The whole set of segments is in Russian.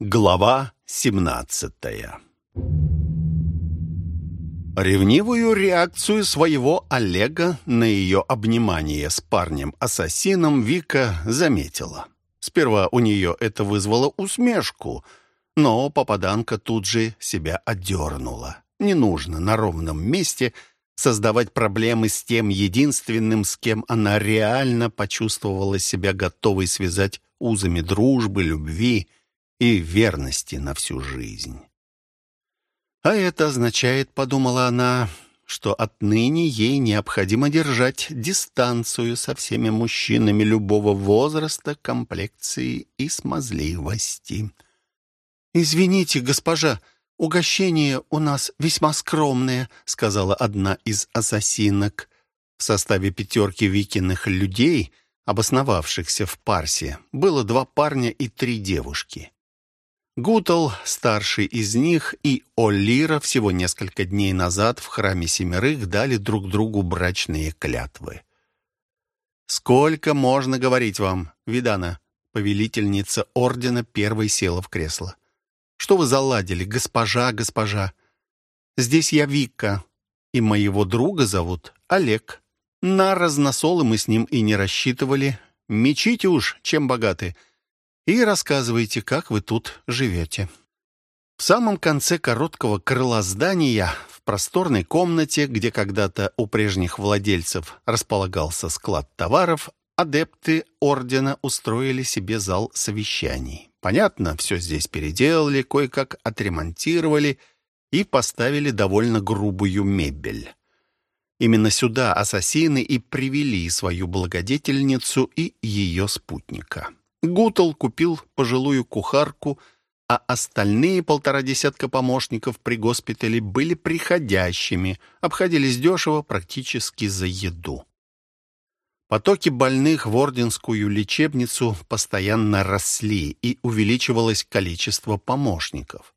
Глава 17 Ревнивую реакцию своего Олега на ее обнимание с парнем-ассасином Вика заметила. Сперва у нее это вызвало усмешку, но попаданка тут же себя отдернула. Не нужно на ровном месте создавать проблемы с тем единственным, с кем она реально почувствовала себя готовой связать узами дружбы, любви и верности на всю жизнь. А это означает, подумала она, что отныне ей необходимо держать дистанцию со всеми мужчинами любого возраста, комплекции и смазливости. «Извините, госпожа, угощение у нас весьма скромное», сказала одна из ассасинок. В составе пятерки викиных людей, обосновавшихся в Парсе, было два парня и три девушки. Гутал, старший из них, и Олира всего несколько дней назад в храме Семерых дали друг другу брачные клятвы. «Сколько можно говорить вам, Видана?» Повелительница ордена первой села в кресло. «Что вы заладили, госпожа, госпожа? Здесь я Вика, и моего друга зовут Олег. На разносолы мы с ним и не рассчитывали. Мечите уж, чем богаты» и рассказывайте, как вы тут живете. В самом конце короткого крыла здания, в просторной комнате, где когда-то у прежних владельцев располагался склад товаров, адепты ордена устроили себе зал совещаний. Понятно, все здесь переделали, кое-как отремонтировали и поставили довольно грубую мебель. Именно сюда ассасины и привели свою благодетельницу и ее спутника. Гутал купил пожилую кухарку, а остальные полтора десятка помощников при госпитале были приходящими, обходились дешево практически за еду. Потоки больных в Орденскую лечебницу постоянно росли и увеличивалось количество помощников.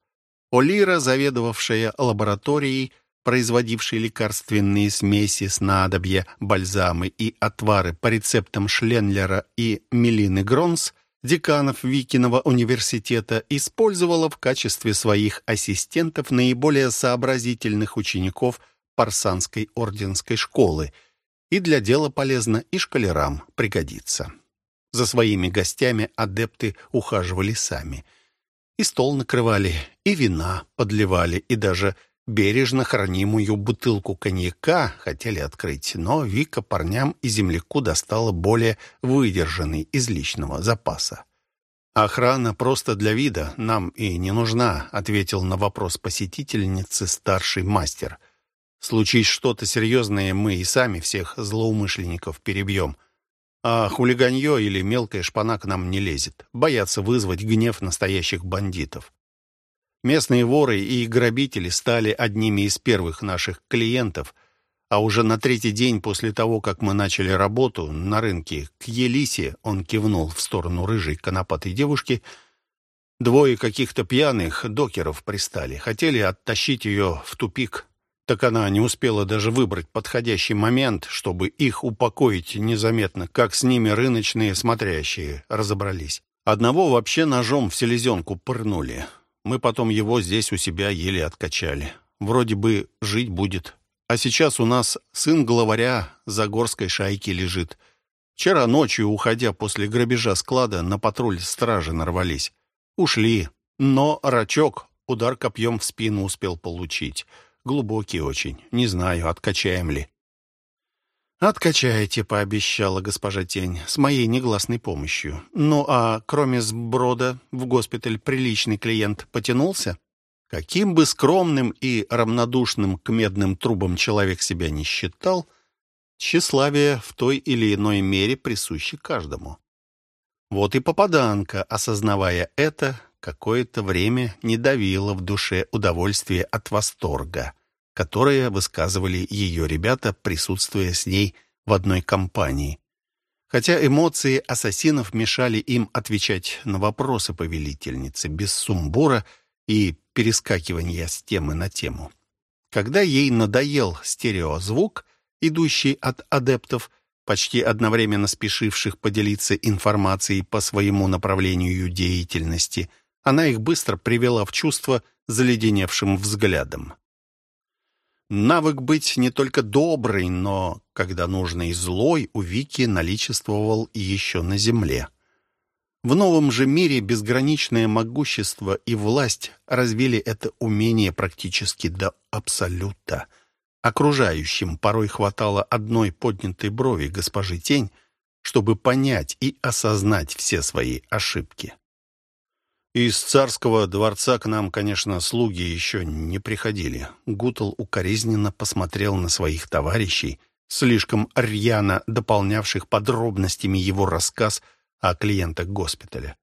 Олира, заведовавшая лабораторией, производившей лекарственные смеси, снадобья, бальзамы и отвары по рецептам Шленлера и Мелины Гронс, деканов Викиного университета, использовала в качестве своих ассистентов наиболее сообразительных учеников Парсанской орденской школы, и для дела полезно и школярам пригодится. За своими гостями адепты ухаживали сами. И стол накрывали, и вина подливали, и даже бережно хранимую бутылку коньяка хотели открыть, но Вика парням и земляку достала более выдержанный из личного запаса. «Охрана просто для вида, нам и не нужна», — ответил на вопрос посетительницы старший мастер. «Случись что-то серьезное, мы и сами всех злоумышленников перебьем. А хулиганье или мелкая шпана к нам не лезет. Боятся вызвать гнев настоящих бандитов. Местные воры и грабители стали одними из первых наших клиентов, а уже на третий день после того, как мы начали работу на рынке к Елисе, он кивнул в сторону рыжей конопатой девушки, двое каких-то пьяных докеров пристали, хотели оттащить ее в тупик. Так она не успела даже выбрать подходящий момент, чтобы их упокоить незаметно, как с ними рыночные смотрящие разобрались. Одного вообще ножом в селезенку пырнули. Мы потом его здесь у себя еле откачали. Вроде бы жить будет. А сейчас у нас сын главаря Загорской шайки лежит. Вчера ночью, уходя после грабежа склада, на патруль стражи нарвались. Ушли. Но рачок удар копьем в спину успел получить. Глубокий очень. Не знаю, откачаем ли. «Откачаете», — пообещала госпожа Тень, — «с моей негласной помощью. Ну а кроме сброда в госпиталь приличный клиент потянулся?» Каким бы скромным и равнодушным к медным трубам человек себя не считал, тщеславие в той или иной мере присуще каждому. Вот и попаданка, осознавая это, какое-то время не давила в душе удовольствие от восторга которое высказывали ее ребята, присутствуя с ней в одной компании. Хотя эмоции ассасинов мешали им отвечать на вопросы повелительницы без сумбура и перескакивания с темы на тему. Когда ей надоел стереозвук, идущий от адептов, почти одновременно спешивших поделиться информацией по своему направлению деятельности, Она их быстро привела в чувство заледеневшим взглядом. Навык быть не только добрый, но, когда нужно и злой, у Вики наличествовал еще на земле. В новом же мире безграничное могущество и власть развили это умение практически до абсолюта. Окружающим порой хватало одной поднятой брови госпожи Тень, чтобы понять и осознать все свои ошибки. Из царского дворца к нам, конечно, слуги еще не приходили. Гутал укоризненно посмотрел на своих товарищей, слишком рьяно дополнявших подробностями его рассказ о клиентах госпиталя.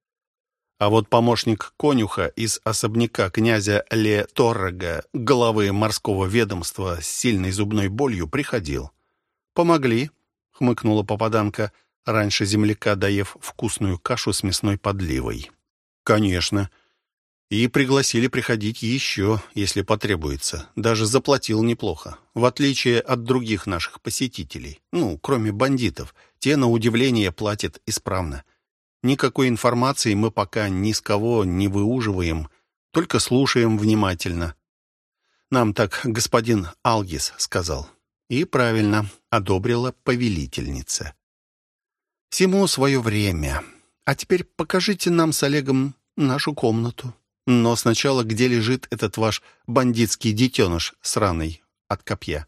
А вот помощник конюха из особняка князя Ле Торрога, главы морского ведомства с сильной зубной болью, приходил. «Помогли», — хмыкнула попаданка, раньше земляка доев вкусную кашу с мясной подливой. «Конечно. И пригласили приходить еще, если потребуется. Даже заплатил неплохо. В отличие от других наших посетителей. Ну, кроме бандитов. Те, на удивление, платят исправно. Никакой информации мы пока ни с кого не выуживаем, только слушаем внимательно. Нам так господин Алгис сказал. И правильно одобрила повелительница. Всему свое время. А теперь покажите нам с Олегом нашу комнату. Но сначала, где лежит этот ваш бандитский детеныш сраный от копья?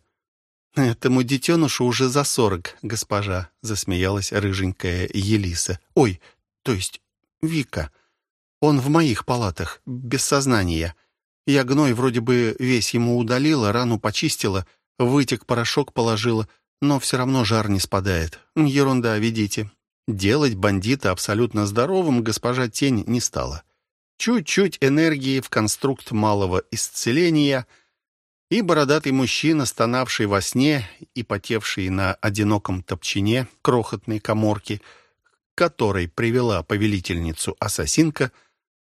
«Этому детенышу уже за сорок, госпожа», — засмеялась рыженькая Елиса. «Ой, то есть Вика. Он в моих палатах, без сознания. Я гной вроде бы весь ему удалила, рану почистила, вытек порошок положила, но все равно жар не спадает. Ерунда, видите. Делать бандита абсолютно здоровым госпожа Тень не стала. Чуть-чуть энергии в конструкт малого исцеления — и бородатый мужчина, стонавший во сне и потевший на одиноком топчине крохотной коморки — которой привела повелительницу ассасинка,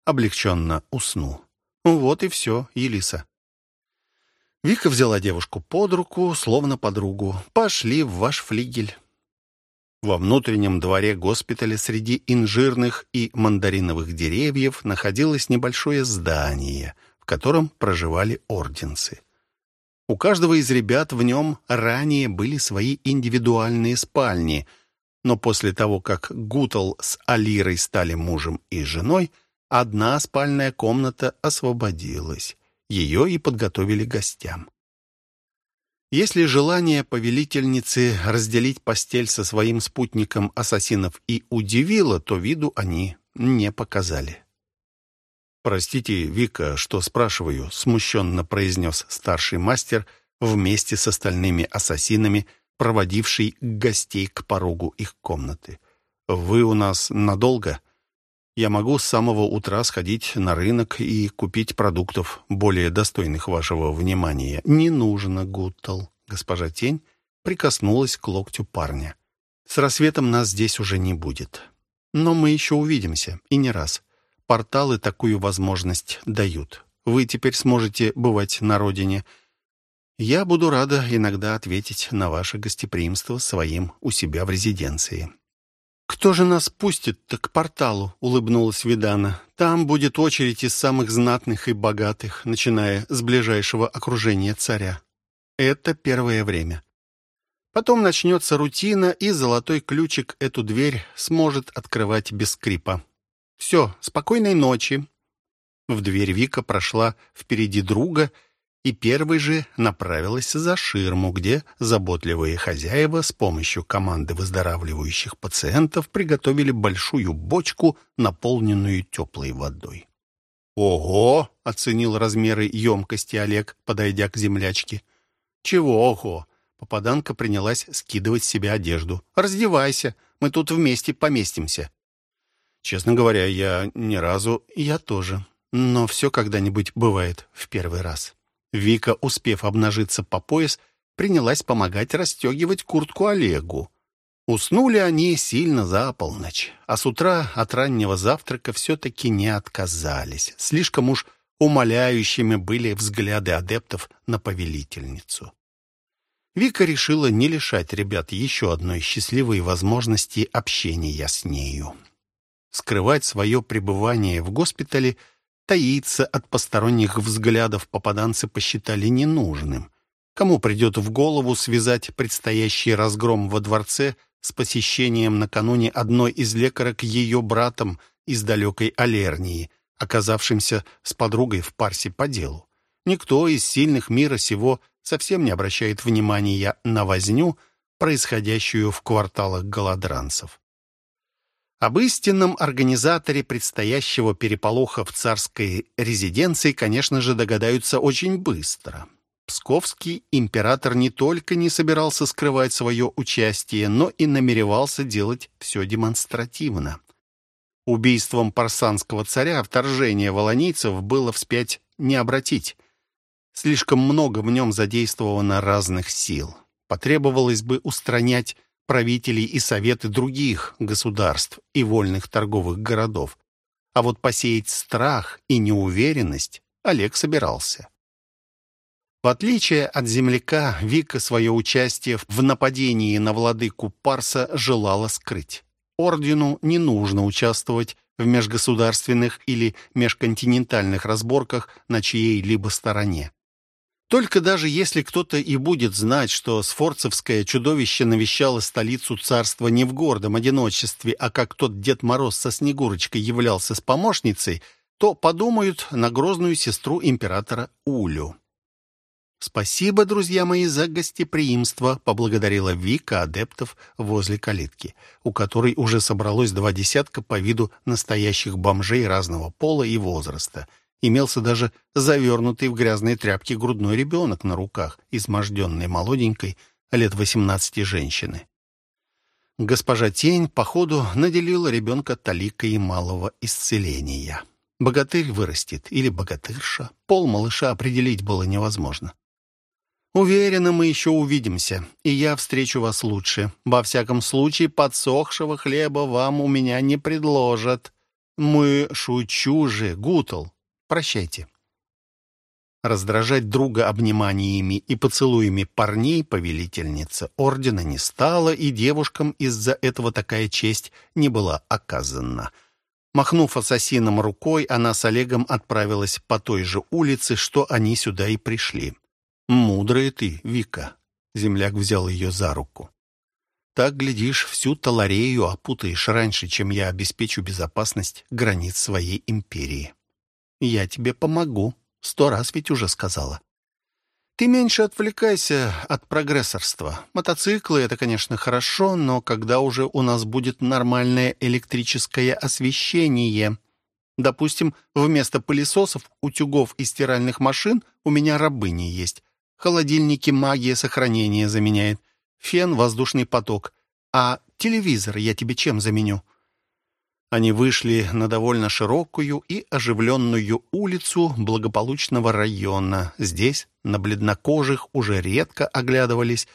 облегченно уснул. Вот и все, Елиса. Вика взяла девушку под руку, словно подругу. «Пошли в ваш флигель». Во внутреннем дворе госпиталя среди инжирных и мандариновых деревьев находилось небольшое здание, в котором проживали орденцы. У каждого из ребят в нем ранее были свои индивидуальные спальни — но после того, как Гутал с Алирой стали мужем и женой, одна спальная комната освободилась. Ее и подготовили гостям. Если желание повелительницы разделить постель со своим спутником ассасинов и удивило, то виду они не показали. «Простите, Вика, что спрашиваю», — смущенно произнес старший мастер вместе с остальными ассасинами — проводивший гостей к порогу их комнаты. «Вы у нас надолго? Я могу с самого утра сходить на рынок и купить продуктов, более достойных вашего внимания. Не нужно, Гуттл». Госпожа Тень прикоснулась к локтю парня. «С рассветом нас здесь уже не будет. Но мы еще увидимся, и не раз. Порталы такую возможность дают. Вы теперь сможете бывать на родине, — я буду рада иногда ответить на ваше гостеприимство своим у себя в резиденции». «Кто же нас пустит-то к порталу?» — улыбнулась Видана. «Там будет очередь из самых знатных и богатых, начиная с ближайшего окружения царя. Это первое время. Потом начнется рутина, и золотой ключик эту дверь сможет открывать без скрипа. Все, спокойной ночи». В дверь Вика прошла впереди друга — первой же направилась за ширму, где заботливые хозяева с помощью команды выздоравливающих пациентов приготовили большую бочку, наполненную теплой водой. «Ого!» — оценил размеры емкости Олег, подойдя к землячке. «Чего ого?» — попаданка принялась скидывать с себя одежду. «Раздевайся, мы тут вместе поместимся». «Честно говоря, я ни разу...» «Я тоже. Но все когда-нибудь бывает в первый раз». Вика, успев обнажиться по пояс, принялась помогать расстегивать куртку Олегу. Уснули они сильно за полночь, а с утра от раннего завтрака все-таки не отказались. Слишком уж умоляющими были взгляды адептов на повелительницу. Вика решила не лишать ребят еще одной счастливой возможности общения с нею. Скрывать свое пребывание в госпитале Таиться от посторонних взглядов попаданцы посчитали ненужным. Кому придет в голову связать предстоящий разгром во дворце с посещением накануне одной из лекарок ее братом из далекой Алернии, оказавшимся с подругой в Парсе по делу? Никто из сильных мира сего совсем не обращает внимания на возню, происходящую в кварталах голодранцев. Об истинном организаторе предстоящего переполоха в царской резиденции, конечно же, догадаются очень быстро. Псковский император не только не собирался скрывать свое участие, но и намеревался делать все демонстративно. Убийством парсанского царя вторжение волонийцев было вспять не обратить. Слишком много в нем задействовано разных сил. Потребовалось бы устранять правителей и советы других государств и вольных торговых городов. А вот посеять страх и неуверенность Олег собирался. В отличие от земляка, Вика свое участие в нападении на владыку Парса желала скрыть. Ордену не нужно участвовать в межгосударственных или межконтинентальных разборках на чьей-либо стороне. Только даже если кто-то и будет знать, что сфорцевское чудовище навещало столицу царства не в гордом одиночестве, а как тот Дед Мороз со Снегурочкой являлся с помощницей, то подумают на грозную сестру императора Улю. «Спасибо, друзья мои, за гостеприимство», — поблагодарила Вика адептов возле калитки, у которой уже собралось два десятка по виду настоящих бомжей разного пола и возраста — Имелся даже завернутый в грязные тряпки грудной ребенок на руках, изможденной молоденькой, лет восемнадцати женщины. Госпожа Тень, походу, наделила ребенка таликой малого исцеления. Богатырь вырастет или богатырша. Пол малыша определить было невозможно. Уверена, мы еще увидимся, и я встречу вас лучше. Во всяком случае, подсохшего хлеба вам у меня не предложат. Мы, шучу же, Гутл, Прощайте. Раздражать друга обниманиями и поцелуями парней повелительница ордена не стала, и девушкам из-за этого такая честь не была оказана. Махнув ассасином рукой, она с Олегом отправилась по той же улице, что они сюда и пришли. «Мудрая ты, Вика!» — земляк взял ее за руку. «Так, глядишь, всю Таларею опутаешь раньше, чем я обеспечу безопасность границ своей империи». Я тебе помогу. Сто раз ведь уже сказала. Ты меньше отвлекайся от прогрессорства. Мотоциклы — это, конечно, хорошо, но когда уже у нас будет нормальное электрическое освещение? Допустим, вместо пылесосов, утюгов и стиральных машин у меня рабыни есть. Холодильники магия сохранения заменяет. Фен — воздушный поток. А телевизор я тебе чем заменю? Они вышли на довольно широкую и оживленную улицу благополучного района. Здесь на бледнокожих уже редко оглядывались,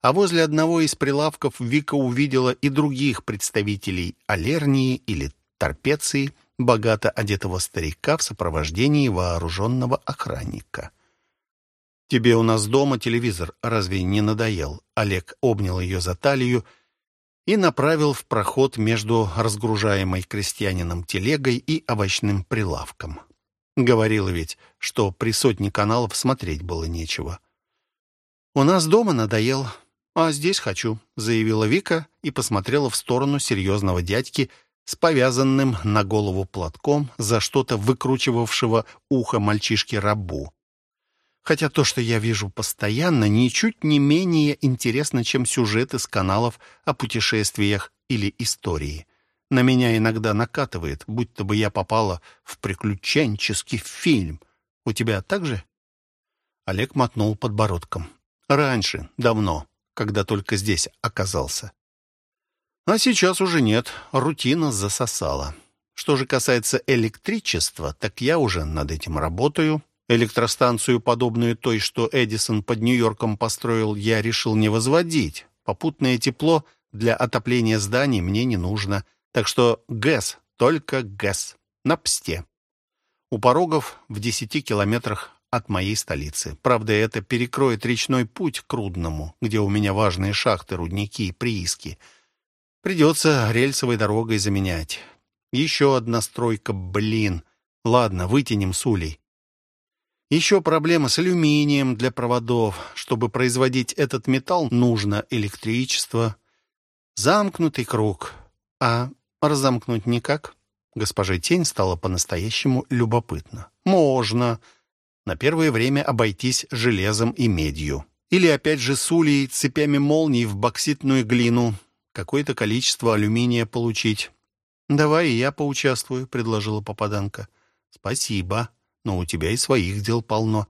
а возле одного из прилавков Вика увидела и других представителей Алернии или Торпеции, богато одетого старика в сопровождении вооруженного охранника. «Тебе у нас дома телевизор разве не надоел?» Олег обнял ее за талию направил в проход между разгружаемой крестьянином телегой и овощным прилавком. Говорила ведь, что при сотне каналов смотреть было нечего. «У нас дома надоел, а здесь хочу», — заявила Вика и посмотрела в сторону серьезного дядьки с повязанным на голову платком за что-то выкручивавшего ухо мальчишки-рабу. Хотя то, что я вижу постоянно, ничуть не менее интересно, чем сюжеты с каналов о путешествиях или истории. На меня иногда накатывает, будто бы я попала в приключенческий фильм. У тебя так же? Олег мотнул подбородком. Раньше, давно, когда только здесь оказался. А сейчас уже нет, рутина засосала. Что же касается электричества, так я уже над этим работаю. Электростанцию, подобную той, что Эдисон под Нью-Йорком построил, я решил не возводить. Попутное тепло для отопления зданий мне не нужно. Так что ГЭС, только ГЭС, на псте. У порогов в десяти километрах от моей столицы. Правда, это перекроет речной путь к Рудному, где у меня важные шахты, рудники и прииски. Придется рельсовой дорогой заменять. Еще одна стройка, блин. Ладно, вытянем с улей. Еще проблема с алюминием для проводов. Чтобы производить этот металл, нужно электричество. Замкнутый круг. А разомкнуть никак? Госпоже Тень стало по-настоящему любопытно. Можно. На первое время обойтись железом и медью. Или опять же с улей, цепями молний в бокситную глину. Какое-то количество алюминия получить. «Давай я поучаствую», — предложила попаданка. «Спасибо, но у тебя и своих дел полно».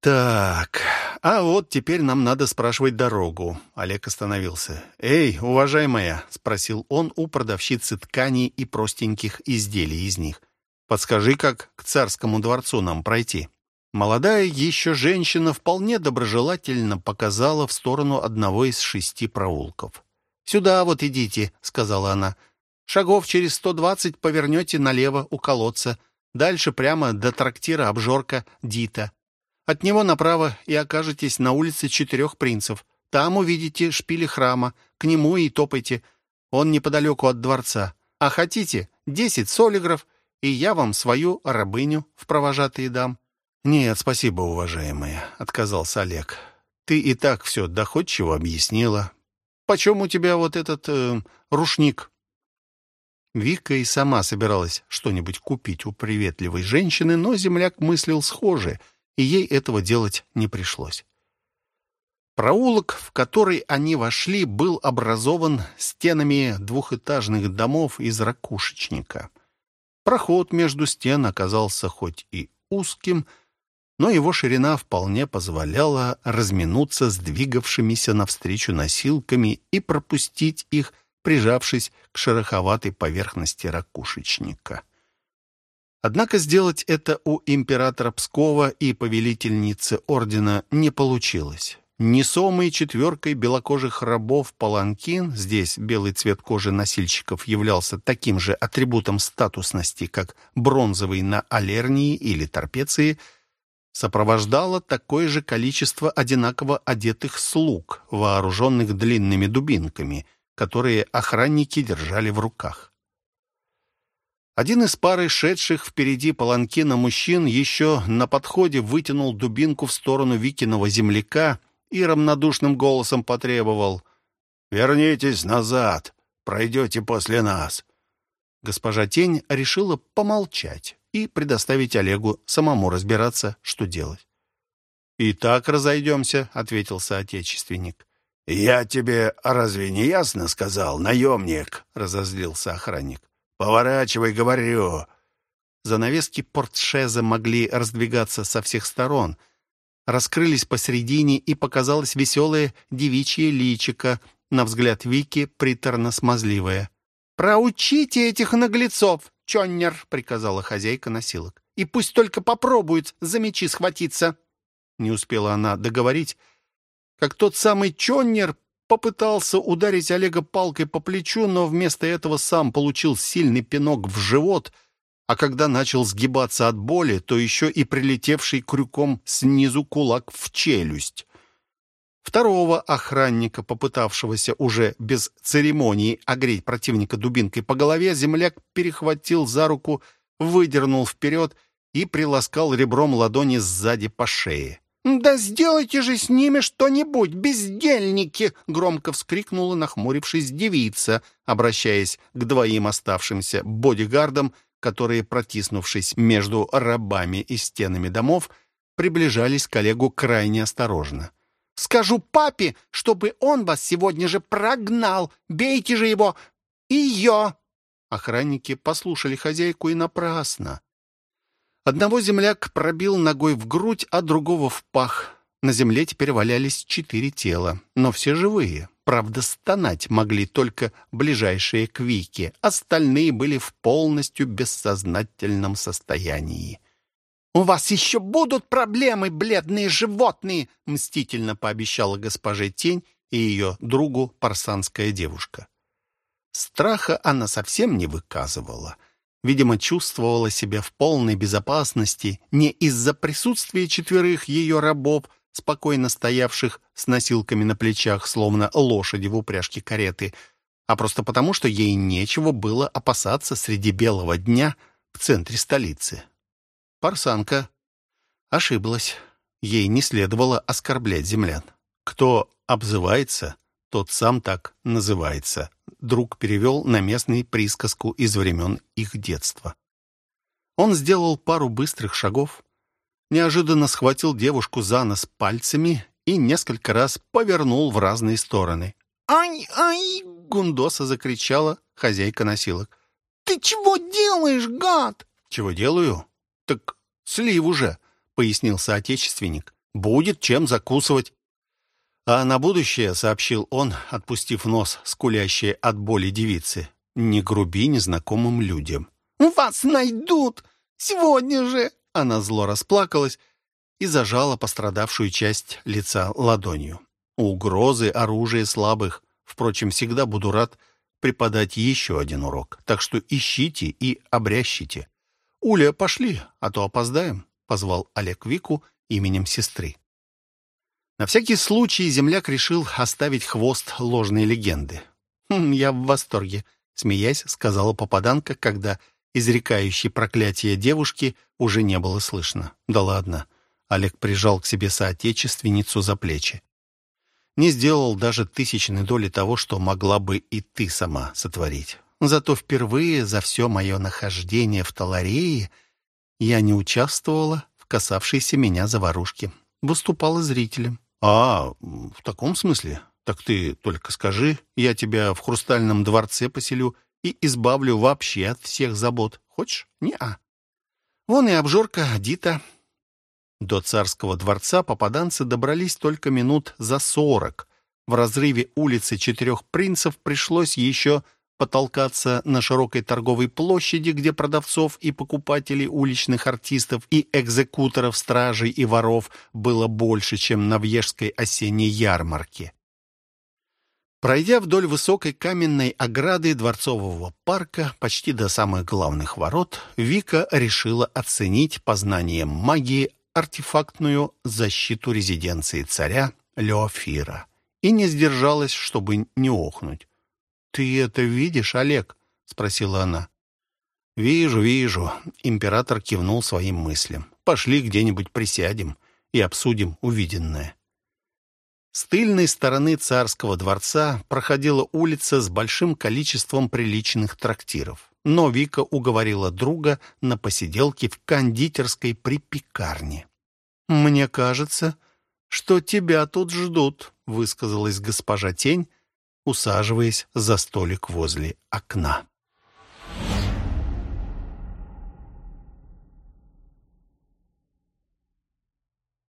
«Так, а вот теперь нам надо спрашивать дорогу». Олег остановился. «Эй, уважаемая», — спросил он у продавщицы тканей и простеньких изделий из них. «Подскажи, как к царскому дворцу нам пройти?» Молодая еще женщина вполне доброжелательно показала в сторону одного из шести проулков. «Сюда вот идите», — сказала она. «Шагов через сто двадцать повернете налево у колодца. Дальше прямо до трактира обжорка Дита. От него направо и окажетесь на улице Четырех Принцев. Там увидите шпили храма. К нему и топайте. Он неподалеку от дворца. А хотите, десять солигров, и я вам свою рабыню в провожатые дам». «Нет, спасибо, уважаемая», — отказался Олег. «Ты и так все доходчиво объяснила. Почем у тебя вот этот э, рушник?» Вика и сама собиралась что-нибудь купить у приветливой женщины, но земляк мыслил схоже, и ей этого делать не пришлось. Проулок, в который они вошли, был образован стенами двухэтажных домов из ракушечника. Проход между стен оказался хоть и узким, но его ширина вполне позволяла разминуться с двигавшимися навстречу носилками и пропустить их, прижавшись к шероховатой поверхности ракушечника. Однако сделать это у императора Пскова и повелительницы ордена не получилось. Несомый четверкой белокожих рабов паланкин, здесь белый цвет кожи носильщиков являлся таким же атрибутом статусности, как бронзовый на Алернии или Торпеции – сопровождало такое же количество одинаково одетых слуг, вооруженных длинными дубинками, которые охранники держали в руках. Один из пары шедших впереди паланкина мужчин еще на подходе вытянул дубинку в сторону Викиного земляка и равнодушным голосом потребовал «Вернитесь назад, пройдете после нас». Госпожа Тень решила помолчать и предоставить Олегу самому разбираться, что делать. «И так разойдемся», — ответил соотечественник. «Я тебе разве не ясно сказал, наемник?» — разозлился охранник. «Поворачивай, говорю». Занавески портшеза могли раздвигаться со всех сторон. Раскрылись посередине, и показалось веселое девичье личико, на взгляд Вики приторно-смазливое. «Проучите этих наглецов!» «Чоннер», — приказала хозяйка носилок. «И пусть только попробует за мечи схватиться». Не успела она договорить, как тот самый Чоннер попытался ударить Олега палкой по плечу, но вместо этого сам получил сильный пинок в живот, а когда начал сгибаться от боли, то еще и прилетевший крюком снизу кулак в челюсть. Второго охранника, попытавшегося уже без церемонии огреть противника дубинкой по голове, земляк перехватил за руку, выдернул вперед и приласкал ребром ладони сзади по шее. «Да сделайте же с ними что-нибудь, бездельники!» — громко вскрикнула, нахмурившись девица, обращаясь к двоим оставшимся бодигардам, которые, протиснувшись между рабами и стенами домов, приближались к Олегу крайне осторожно. Скажу папе, чтобы он вас сегодня же прогнал. Бейте же его! Ее!» Охранники послушали хозяйку и напрасно. Одного земляк пробил ногой в грудь, а другого в пах. На земле теперь валялись четыре тела, но все живые. Правда, стонать могли только ближайшие к Вике. Остальные были в полностью бессознательном состоянии. «У вас еще будут проблемы, бледные животные!» мстительно пообещала госпоже Тень и ее другу парсанская девушка. Страха она совсем не выказывала. Видимо, чувствовала себя в полной безопасности не из-за присутствия четверых ее рабов, спокойно стоявших с носилками на плечах, словно лошади в упряжке кареты, а просто потому, что ей нечего было опасаться среди белого дня — в центре столицы. Парсанка ошиблась. Ей не следовало оскорблять землян. Кто обзывается, тот сам так называется. Друг перевел на местный присказку из времен их детства. Он сделал пару быстрых шагов, неожиданно схватил девушку за нос пальцами и несколько раз повернул в разные стороны. «Ай, ай!» — Гундоса закричала хозяйка носилок. «Ты чего делаешь, гад?» «Чего делаю? Так слив уже», — пояснил соотечественник. «Будет чем закусывать». А на будущее, — сообщил он, отпустив нос, скулящие от боли девицы, — не груби незнакомым людям. «Вас найдут! Сегодня же!» Она зло расплакалась и зажала пострадавшую часть лица ладонью. Угрозы — оружие слабых. Впрочем, всегда буду рад преподать еще один урок. Так что ищите и обрящите. «Уля, пошли, а то опоздаем», — позвал Олег Вику именем сестры. На всякий случай земляк решил оставить хвост ложной легенды. «Хм, «Я в восторге», — смеясь, сказала попаданка, когда изрекающей проклятие девушки уже не было слышно. «Да ладно». Олег прижал к себе соотечественницу за плечи не сделал даже тысячной доли того, что могла бы и ты сама сотворить. Зато впервые за все мое нахождение в Таларее я не участвовала в касавшейся меня заварушке. Выступала зрителем. «А, в таком смысле? Так ты только скажи, я тебя в хрустальном дворце поселю и избавлю вообще от всех забот. Хочешь? Не-а. Вон и обжорка Дита до царского дворца попаданцы добрались только минут за сорок. В разрыве улицы Четырех Принцев пришлось еще потолкаться на широкой торговой площади, где продавцов и покупателей уличных артистов и экзекуторов, стражей и воров было больше, чем на Вьежской осенней ярмарке. Пройдя вдоль высокой каменной ограды дворцового парка почти до самых главных ворот, Вика решила оценить познанием магии артефактную защиту резиденции царя Леофира и не сдержалась, чтобы не охнуть. «Ты это видишь, Олег?» — спросила она. «Вижу, вижу», — император кивнул своим мыслям. «Пошли где-нибудь присядем и обсудим увиденное». С тыльной стороны царского дворца проходила улица с большим количеством приличных трактиров но Вика уговорила друга на посиделке в кондитерской при пекарне. «Мне кажется, что тебя тут ждут», — высказалась госпожа Тень, усаживаясь за столик возле окна.